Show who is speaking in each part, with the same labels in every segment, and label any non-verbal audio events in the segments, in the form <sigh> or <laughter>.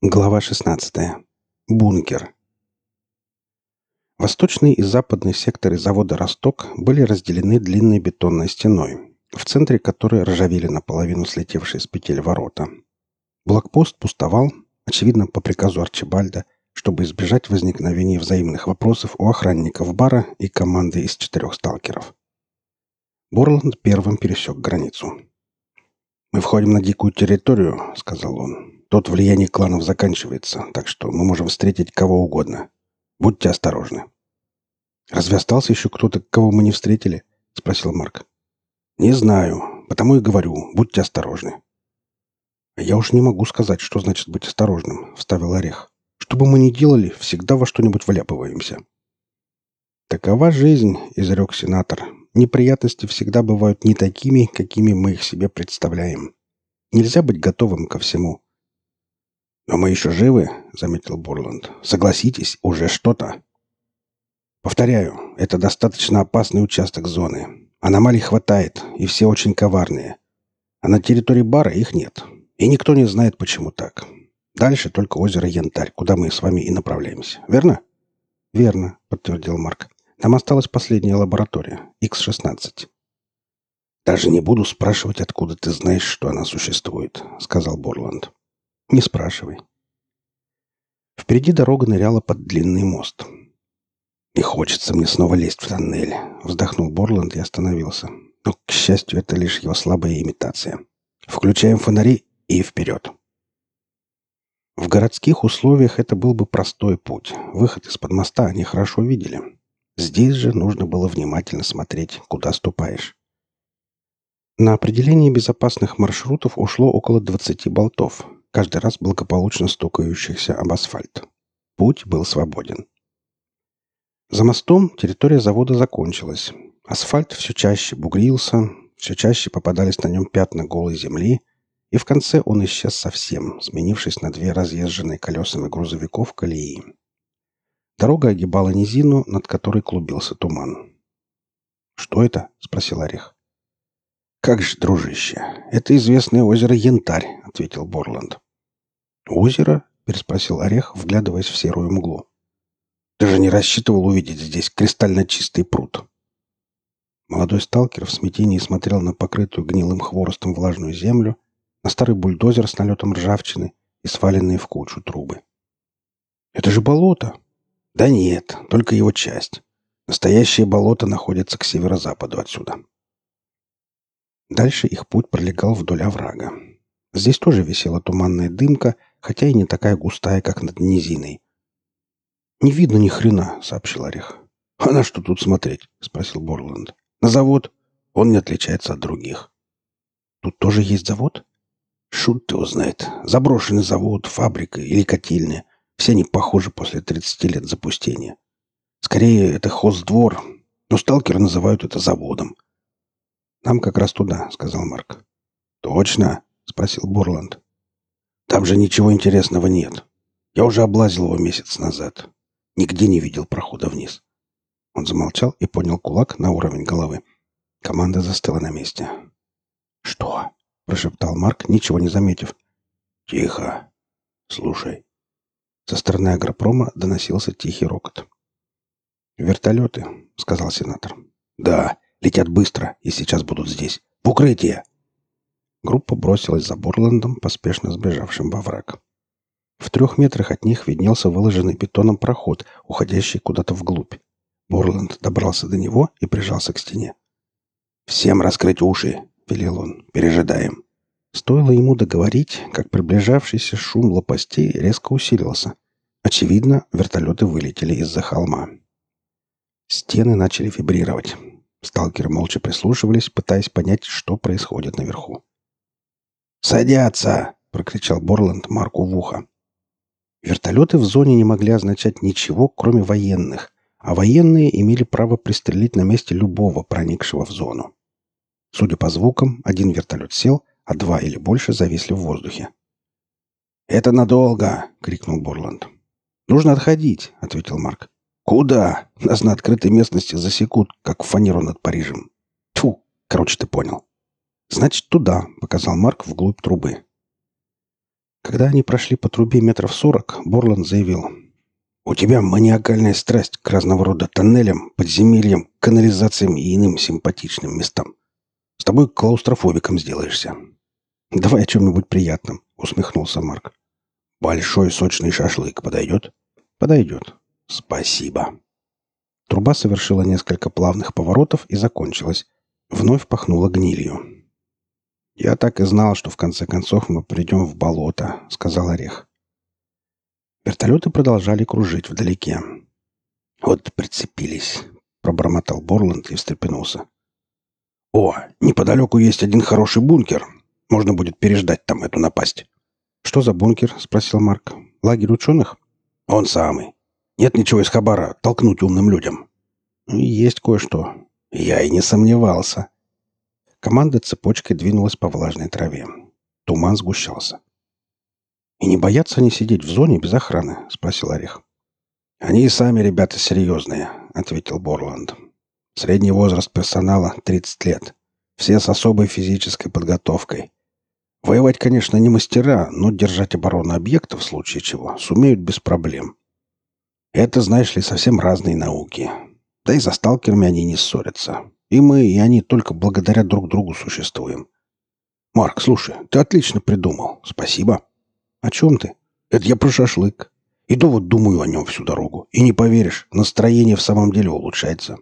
Speaker 1: Глава 16. Бункер. Восточный и западный секторы завода «Росток» были разделены длинной бетонной стеной, в центре которой ржавели наполовину слетевшие с петель ворота. Блокпост пустовал, очевидно, по приказу Арчибальда, чтобы избежать возникновения взаимных вопросов у охранников бара и команды из четырех сталкеров. Борланд первым пересек границу. «Мы входим на дикую территорию», — сказал он. Тут влияние кланов заканчивается, так что мы можем встретить кого угодно. Будьте осторожны. Разве остался еще кто-то, кого мы не встретили? Спросил Марк. Не знаю, потому и говорю, будьте осторожны. Я уж не могу сказать, что значит быть осторожным, вставил Орех. Что бы мы ни делали, всегда во что-нибудь вляпываемся. Такова жизнь, изрек сенатор. Неприятности всегда бывают не такими, какими мы их себе представляем. Нельзя быть готовым ко всему. «Но мы еще живы», — заметил Борланд. «Согласитесь, уже что-то». «Повторяю, это достаточно опасный участок зоны. Аномалий хватает, и все очень коварные. А на территории бара их нет. И никто не знает, почему так. Дальше только озеро Янтарь, куда мы с вами и направляемся. Верно?» «Верно», — подтвердил Марк. «Нам осталась последняя лаборатория, X-16». «Даже не буду спрашивать, откуда ты знаешь, что она существует», — сказал Борланд. Не спрашивай. Впереди дорога ныряла под длинный мост. «Не хочется мне снова лезть в тоннель», — вздохнул Борланд и остановился. Но, к счастью, это лишь его слабая имитация. «Включаем фонари и вперед». В городских условиях это был бы простой путь. Выход из-под моста они хорошо видели. Здесь же нужно было внимательно смотреть, куда ступаешь. На определение безопасных маршрутов ушло около 20 болтов, каждый раз благополучно стукающихся об асфальт. Путь был свободен. За мостом территория завода закончилась. Асфальт все чаще бугрился, все чаще попадались на нем пятна голой земли, и в конце он исчез совсем, сменившись на две разъезженные колесами грузовиков колеи. Дорога огибала низину, над которой клубился туман. «Что это?» — спросил Орех. «Как же, дружище, это известное озеро Янтарь», — ответил Борланд. «Озеро?» — переспросил Орех, вглядываясь в серую мглу. «Ты же не рассчитывал увидеть здесь кристально чистый пруд». Молодой сталкер в смятении смотрел на покрытую гнилым хворостом влажную землю, на старый бульдозер с налетом ржавчины и сваленные в кучу трубы. «Это же болото!» «Да нет, только его часть. Настоящее болото находится к северо-западу отсюда». Дальше их путь пролегал вдоль оврага. Здесь тоже висела туманная дымка, хотя и не такая густая, как над низиной. «Не видно ни хрена», — сообщил Орех. «А на что тут смотреть?» — спросил Борланд. «На завод. Он не отличается от других». «Тут тоже есть завод?» «Шут его знает. Заброшенный завод, фабрика или котельная. Все они похожи после 30 лет запустения. Скорее, это хоздвор, но сталкеры называют это заводом. «Нам как раз туда», — сказал Марк. «Точно?» — спросил Борланд. «Там же ничего интересного нет. Я уже облазил его месяц назад. Нигде не видел прохода вниз». Он замолчал и поднял кулак на уровень головы. Команда застыла на месте. «Что?» — прошептал Марк, ничего не заметив. «Тихо. Слушай». Со стороны агропрома доносился тихий рокот. «Вертолеты», — сказал сенатор. «Да, Летят быстро и сейчас будут здесь. В укрытие!» Группа бросилась за Борландом, поспешно сбежавшим во враг. В трех метрах от них виднелся выложенный бетоном проход, уходящий куда-то вглубь. Борланд добрался до него и прижался к стене. «Всем раскрыть уши!» — велел он. «Пережидаем!» Стоило ему договорить, как приближавшийся шум лопастей резко усилился. Очевидно, вертолеты вылетели из-за холма. Стены начали вибрировать. Сталкеры молча прислушивались, пытаясь понять, что происходит наверху. «Садятся!» — прокричал Борланд Марку в ухо. Вертолеты в зоне не могли означать ничего, кроме военных, а военные имели право пристрелить на месте любого, проникшего в зону. Судя по звукам, один вертолет сел, а два или больше зависли в воздухе. «Это надолго!» — крикнул Борланд. «Нужно отходить», — ответил Марк. «Куда? Нас на открытой местности засекут, как фанеру над Парижем». Тьфу, короче, ты понял. «Значит, туда», — показал Марк вглубь трубы. Когда они прошли по трубе метров сорок, Борланд заявил. «У тебя маниакальная страсть к разного рода тоннелям, подземельям, канализациям и иным симпатичным местам. С тобой клаустрофобиком сделаешься». «Давай о чем-нибудь приятном», — усмехнулся Марк. «Большой сочный шашлык подойдет?» «Подойдет. Спасибо». Труба совершила несколько плавных поворотов и закончилась. Вновь пахнула гнилью. «Я так и знал, что в конце концов мы придем в болото», — сказал Орех. Вертолеты продолжали кружить вдалеке. «Вот прицепились», — пробормотал Борланд и встрепенулся. «О, неподалеку есть один хороший бункер. Можно будет переждать там эту напасть». «Что за бункер?» — спросил Марк. «Лагерь ученых?» «Он самый. Нет ничего из Хабара толкнуть умным людям». «Есть кое-что». «Я и не сомневался». Команда цепочкой двинулась по влажной траве. Туман сгущался. «И не боятся они сидеть в зоне без охраны?» — спросил Орех. «Они и сами ребята серьезные», — ответил Борланд. «Средний возраст персонала — 30 лет. Все с особой физической подготовкой. Воевать, конечно, не мастера, но держать оборону объекта в случае чего сумеют без проблем. Это, знаешь ли, совсем разные науки. Да и за сталкерами они не ссорятся. И мы, и они только благодаря друг другу существуем. Марк, слушай, ты отлично придумал. Спасибо. О чем ты? Это я про шашлык. Иду вот думаю о нем всю дорогу. И не поверишь, настроение в самом деле улучшается.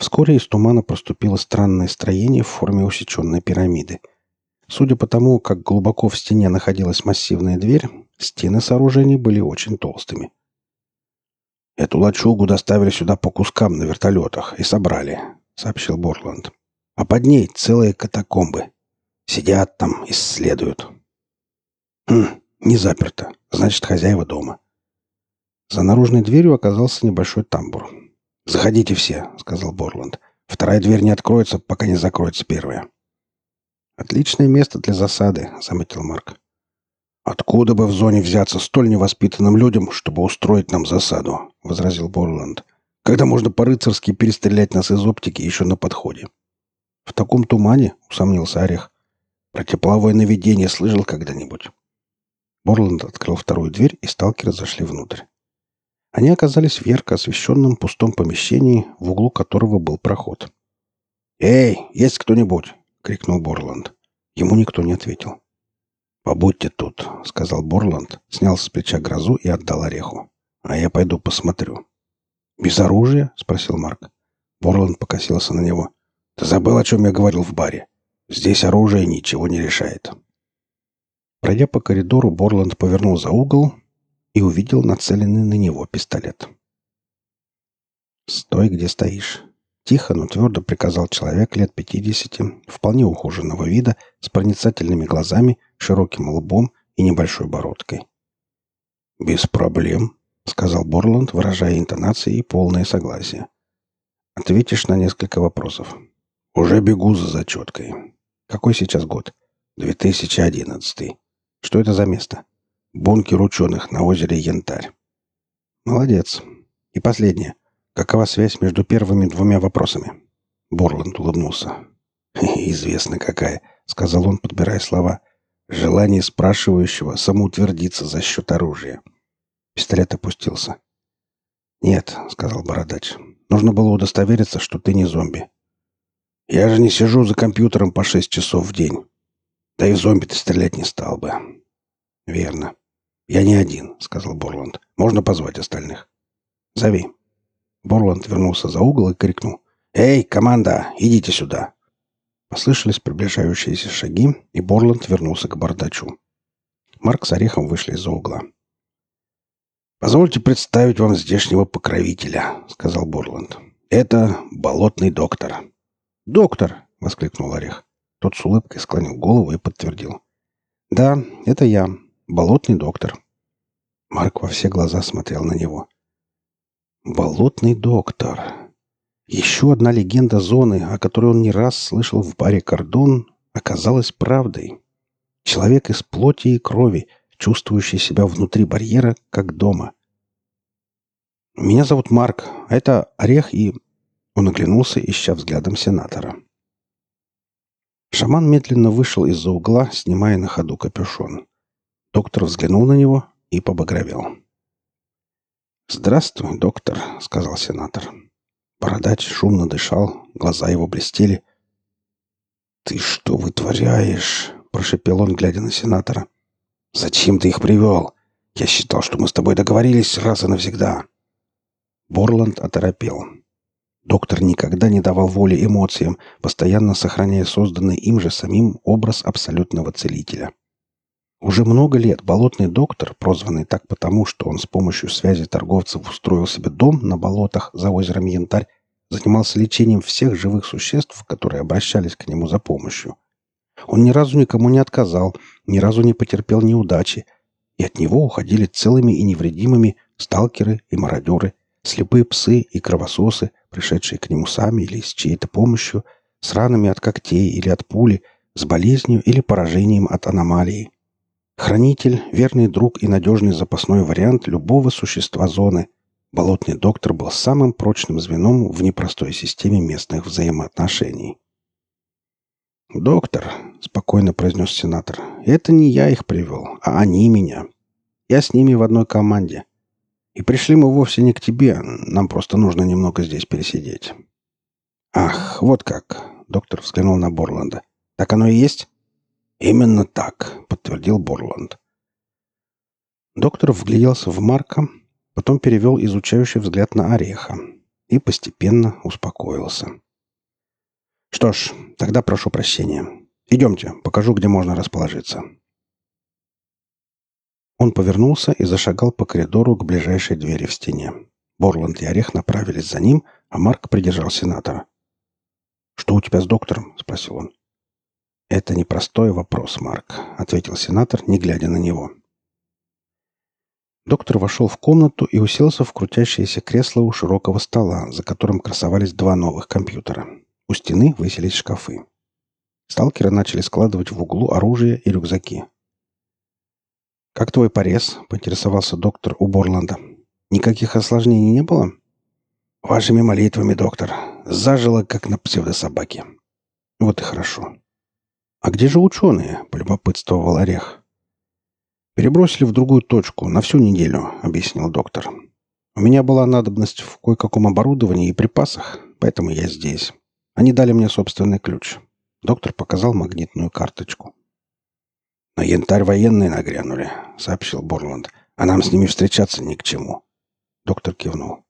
Speaker 1: Вскоре из тумана проступило странное строение в форме усеченной пирамиды. Судя по тому, как глубоко в стене находилась массивная дверь, стены сооружений были очень толстыми. «Эту лачугу доставили сюда по кускам на вертолетах и собрали», — сообщил Борланд. «А под ней целые катакомбы. Сидят там, исследуют». «Хм, не заперто. Значит, хозяева дома». За наружной дверью оказался небольшой тамбур. «Заходите все», — сказал Борланд. «Вторая дверь не откроется, пока не закроется первая». «Отличное место для засады», — заметил Марк. «Откуда бы в зоне взяться столь невоспитанным людям, чтобы устроить нам засаду?» — возразил Борланд. «Когда можно по-рыцарски перестрелять нас из оптики еще на подходе?» «В таком тумане?» — усомнился Орех. «Про тепловое наведение слышал когда-нибудь?» Борланд открыл вторую дверь, и сталкеры зашли внутрь. Они оказались в ярко освещенном пустом помещении, в углу которого был проход. «Эй, есть кто-нибудь?» — крикнул Борланд. Ему никто не ответил. «Побудьте тут», — сказал Борланд, снял с плеча грозу и отдал ореху. «А я пойду посмотрю». «Без оружия?» — спросил Марк. Борланд покосился на него. «Ты забыл, о чем я говорил в баре? Здесь оружие ничего не решает». Пройдя по коридору, Борланд повернул за угол и увидел нацеленный на него пистолет. «Стой, где стоишь», Тихо, но твердо приказал человек лет пятидесяти, вполне ухоженного вида, с проницательными глазами, широким лбом и небольшой бородкой. «Без проблем», — сказал Борланд, выражая интонации и полное согласие. «Ответишь на несколько вопросов». «Уже бегу за зачеткой». «Какой сейчас год?» «2011». «Что это за место?» «Бункер ученых на озере Янтарь». «Молодец. И последнее. Какова связь между первыми двумя вопросами? Борланд улыбнулся. <laughs> «Известно какая», — сказал он, подбирая слова. «Желание спрашивающего самоутвердиться за счет оружия». Пистолет опустился. «Нет», — сказал Бородач. «Нужно было удостовериться, что ты не зомби». «Я же не сижу за компьютером по шесть часов в день. Да и зомби ты стрелять не стал бы». «Верно. Я не один», — сказал Борланд. «Можно позвать остальных?» «Зови». Борланд вернулся за угол и крикнул. «Эй, команда, идите сюда!» Послышались приближающиеся шаги, и Борланд вернулся к бардачу. Марк с Орехом вышли из-за угла. «Позвольте представить вам здешнего покровителя», — сказал Борланд. «Это болотный доктор». «Доктор!» — воскликнул Орех. Тот с улыбкой склонил голову и подтвердил. «Да, это я, болотный доктор». Марк во все глаза смотрел на него. Болотный доктор. Еще одна легенда зоны, о которой он не раз слышал в баре «Кордон», оказалась правдой. Человек из плоти и крови, чувствующий себя внутри барьера, как дома. «Меня зовут Марк, а это Орех и...» Он оглянулся, ища взглядом сенатора. Шаман медленно вышел из-за угла, снимая на ходу капюшон. Доктор взглянул на него и побагровел. «Здравствуй, доктор», — сказал сенатор. Бородач шумно дышал, глаза его блестели. «Ты что вытворяешь?» — прошепел он, глядя на сенатора. «Зачем ты их привел? Я считал, что мы с тобой договорились раз и навсегда». Борланд оторопел. Доктор никогда не давал воли эмоциям, постоянно сохраняя созданный им же самим образ абсолютного целителя. Уже много лет болотный доктор, прозванный так потому, что он с помощью связи торговцев устроил себе дом на болотах за озером Янтарь, занимался лечением всех живых существ, которые обращались к нему за помощью. Он ни разу никому не отказал, ни разу не потерпел неудачи, и от него уходили целыми и невредимыми сталкеры и мародеры, слепые псы и кровососы, пришедшие к нему сами или с чьей-то помощью, с ранами от когтей или от пули, с болезнью или поражением от аномалии. Хранитель, верный друг и надежный запасной вариант любого существа зоны. Болотный доктор был самым прочным звеном в непростой системе местных взаимоотношений. «Доктор», — спокойно произнес сенатор, — «это не я их привел, а они меня. Я с ними в одной команде. И пришли мы вовсе не к тебе, нам просто нужно немного здесь пересидеть». «Ах, вот как», — доктор взглянул на Борланда. «Так оно и есть?» «Именно так», — подтвердил Борланд. Доктор вгляделся в Марка, потом перевел изучающий взгляд на Ореха и постепенно успокоился. «Что ж, тогда прошу прощения. Идемте, покажу, где можно расположиться». Он повернулся и зашагал по коридору к ближайшей двери в стене. Борланд и Орех направились за ним, а Марк придержал сенатора. «Что у тебя с доктором?» — спросил он. «Это непростой вопрос, Марк», — ответил сенатор, не глядя на него. Доктор вошел в комнату и уселся в крутящееся кресло у широкого стола, за которым красовались два новых компьютера. У стены высились шкафы. Сталкеры начали складывать в углу оружие и рюкзаки. «Как твой порез?» — поинтересовался доктор у Борланда. «Никаких осложнений не было?» «Вашими молитвами, доктор. Зажило, как на псевдособаке». «Вот и хорошо. «А где же ученые?» – полюбопытствовал Орех. «Перебросили в другую точку, на всю неделю», – объяснил доктор. «У меня была надобность в кое-каком оборудовании и припасах, поэтому я здесь. Они дали мне собственный ключ». Доктор показал магнитную карточку. «На янтарь военные нагрянули», — сообщил Борланд. «А нам с ними встречаться ни к чему». Доктор кивнул.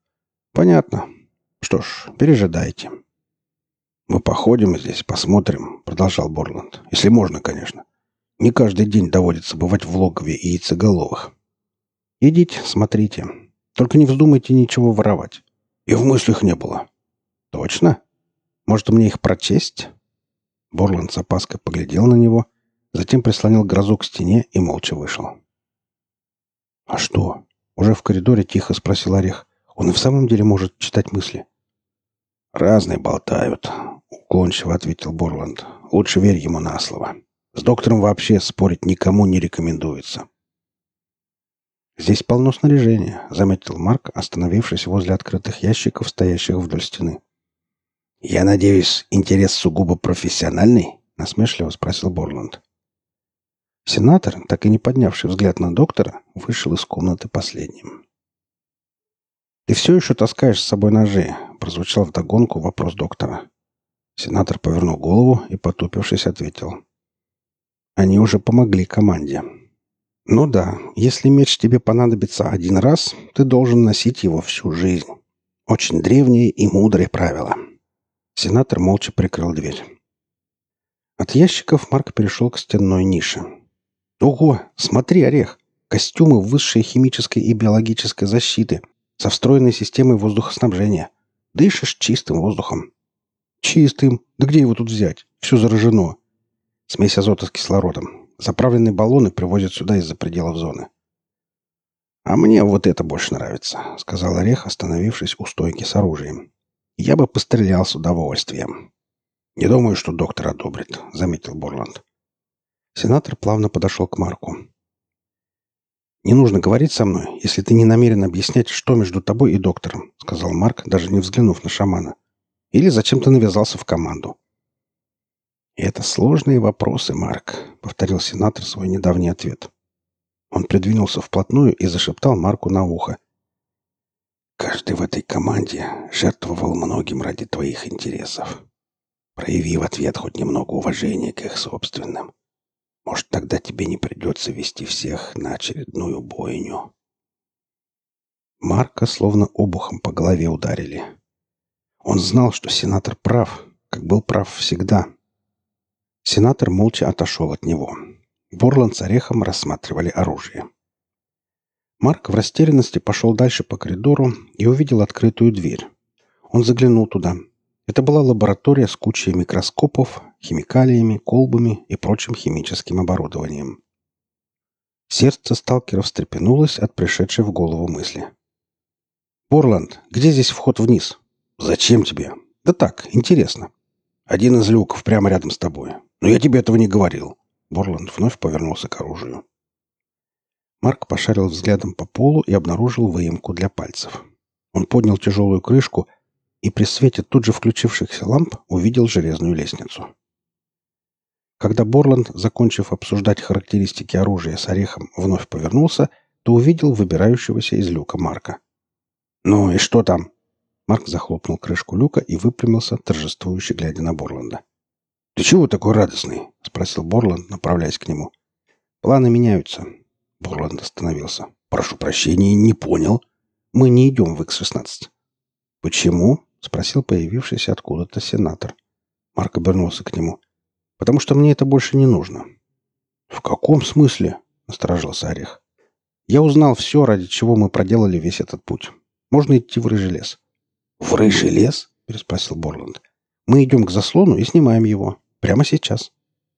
Speaker 1: «Понятно. Что ж, пережидайте». «Мы походим здесь, посмотрим», — продолжал Борланд. «Если можно, конечно. Не каждый день доводится бывать в логове яйцеголовых. Идите, смотрите. Только не вздумайте ничего воровать. И в мыслях не было». «Точно? Может, мне их прочесть?» Борланд с опаской поглядел на него, затем прислонил грозу к стене и молча вышел. «А что?» — уже в коридоре тихо спросил Орех. «Он и в самом деле может читать мысли?» «Разные болтают», — уклончиво ответил Борланд. «Лучше верь ему на слово. С доктором вообще спорить никому не рекомендуется». «Здесь полно снаряжения», — заметил Марк, остановившись возле открытых ящиков, стоящих вдоль стены. «Я надеюсь, интерес сугубо профессиональный?» — насмешливо спросил Борланд. Сенатор, так и не поднявший взгляд на доктора, вышел из комнаты последним. «Ты все еще таскаешь с собой ножи?» — прозвучал вдогонку вопрос доктора. Сенатор повернул голову и, потупившись, ответил. «Они уже помогли команде». «Ну да, если меч тебе понадобится один раз, ты должен носить его всю жизнь. Очень древние и мудрые правила». Сенатор молча прикрыл дверь. От ящиков Марк перешел к стенной нише. «Ого! Смотри, Орех! Костюмы высшей химической и биологической защиты, со встроенной системой воздухоснабжения. Дышишь чистым воздухом. Чистым? Да где его тут взять? Все заражено. Смесь азота с кислородом. Заправленные баллоны привозят сюда из-за пределов зоны. «А мне вот это больше нравится», — сказал Орех, остановившись у стойки с оружием. «Я бы пострелял с удовольствием». «Не думаю, что доктор одобрит», — заметил Борланд. Сенатор плавно подошел к Марку. «Не нужно говорить со мной, если ты не намерен объяснять, что между тобой и доктором», сказал Марк, даже не взглянув на шамана. «Или зачем ты навязался в команду?» это сложные вопросы, Марк, повторил сенатор свой недавний ответ. Он придвинулся вплотную и зашептал Марку на ухо. Каждый в этой команде жертвовал многим ради твоих интересов. Прояви в ответ хоть немного уважения к их собственным. Может, тогда тебе не придется вести всех на очередную бойню. Марка словно обухом по голове ударили. Он знал, что сенатор прав, как был прав всегда. Сенатор молча отошел от него. Борланд с Орехом рассматривали оружие. Марк в растерянности пошел дальше по коридору и увидел открытую дверь. Он заглянул туда. Это была лаборатория с кучей микроскопов, химикалиями, колбами и прочим химическим оборудованием. Сердце сталкера встрепенулось от пришедшей в голову мысли. «Борланд, где здесь вход вниз?» «Зачем тебе?» «Да так, интересно». «Один из люков прямо рядом с тобой. Но я тебе этого не говорил». Борланд вновь повернулся к оружию. Марк пошарил взглядом по полу и обнаружил выемку для пальцев. Он поднял тяжелую крышку и при свете тут же включившихся ламп увидел железную лестницу. Когда Борланд, закончив обсуждать характеристики оружия с орехом, вновь повернулся, то увидел выбирающегося из люка Марка. «Ну и что там?» Марк захлопнул крышку люка и выпрямился, торжествующе глядя на Борланда. «Ты чего такой радостный?» — спросил Борланд, направляясь к нему. «Планы меняются». Борланд остановился. «Прошу прощения, не понял. Мы не идем в X-16». «Почему?» — спросил появившийся откуда-то сенатор. Марк обернулся к нему. «Потому что мне это больше не нужно». «В каком смысле?» — насторожился Орех. «Я узнал все, ради чего мы проделали весь этот путь. Можно идти в рыжий лес». «В рыжий лес?» — переспросил Борланд. «Мы идем к заслону и снимаем его. Прямо сейчас».